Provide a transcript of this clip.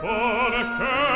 perché